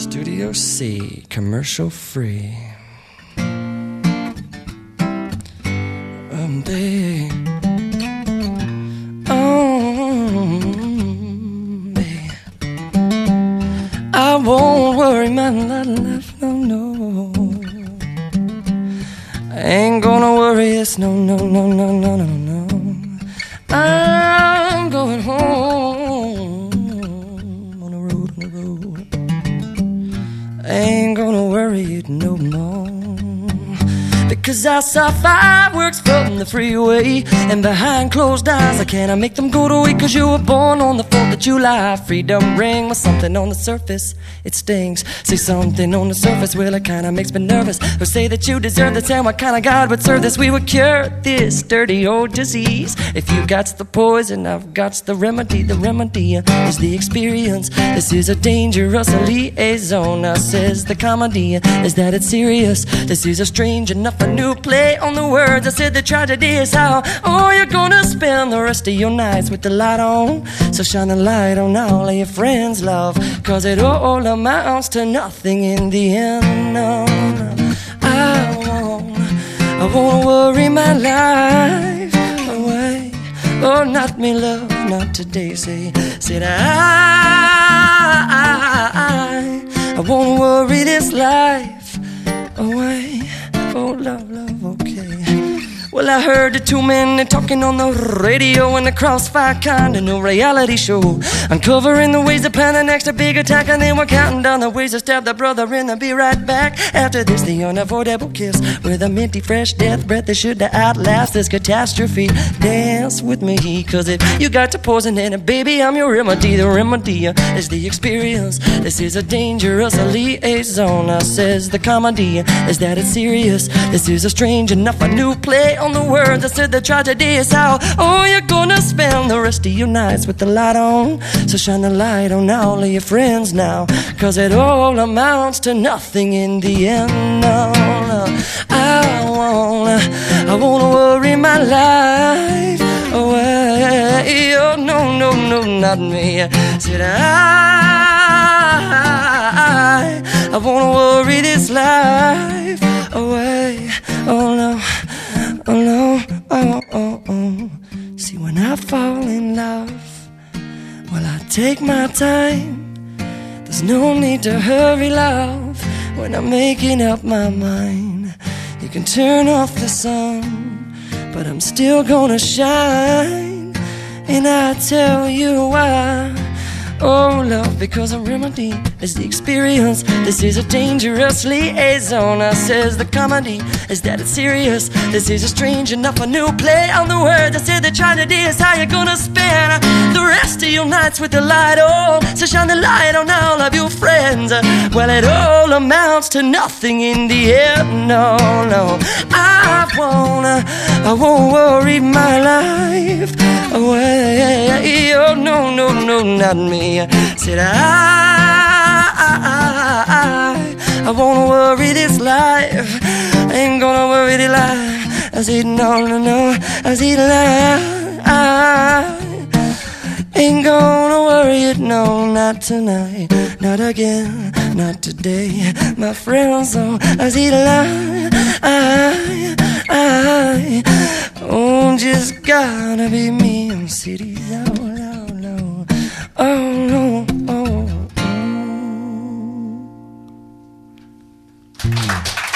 Studio C, commercial free. Um, babe. Oh, babe. I won't worry my life, no, no. I ain't gonna worry, it's no, no, no, no, no, no, no. I'm going home Ain't gonna worry it no more. Because I saw fireworks from the freeway And behind closed eyes I cannot make them go to wait Cause you were born on the 4th of July. Freedom ring was something on the surface It stings. Say something on the surface Well it kinda makes me nervous. Or say that you deserve this And what kind of God would serve this? We would cure this dirty old disease If you got the poison I've got the remedy The remedy is the experience This is a dangerous liaison I says the comedy Is that it's serious This is a strange enough a new play on the words. I said the tragedy is how, oh, you're gonna spend the rest of your nights with the light on. So shine the light on all of your friends, love. Cause it all amounts to nothing in the end. No. I won't, I won't worry my life. Oh, not me, love, not today. Say, said I, I, I won't worry this life I heard the two men talking on the radio in the crossfire kind of new reality show. Uncovering the ways to plan the next big attack, and they were counting down the ways to stab the brother in and be right back. After this, the unavoidable kiss with a minty fresh death breath that should outlast this catastrophe. Dance with me, cause if you got to poison in it, baby, I'm your remedy. The remedy is the experience. This is a dangerous liaison. I says the comedy is that it's serious. This is a strange enough a new play on the words. I said the tragedy is how, oh, you're gonna spend the rest of your nights with the light on. So shine the light on all of your friends now. Cause it all amounts to nothing in the end. No, no. I wanna, I wanna worry my life away. Oh, no, no, no, not me. Said I, I wanna worry this life away. Oh, no. Take my time. There's no need to hurry, love, when I'm making up my mind. You can turn off the sun, but I'm still gonna shine. And I tell you why. Oh, love, because a remedy is the experience. This is a dangerous liaison. I says the comedy is that it's serious. This is a strange enough a new play on the words. I said the tragedy is how you're gonna spend the rest of your nights with the light on. So shine the light on all of your friends. Well, it all amounts to nothing in the end. No, no, I wanna, I won't worry my life away. Oh, no, no, no, not me. Said I, I, I, I won't worry this life. I ain't gonna worry the life. I said no, no, no. I said lie. Ain't gonna worry it, no, not tonight, not again, not today, my friends. So I said lie. I, I, oh, just gotta be me. I'm cities out oh, loud, no. Oh no, oh, oh.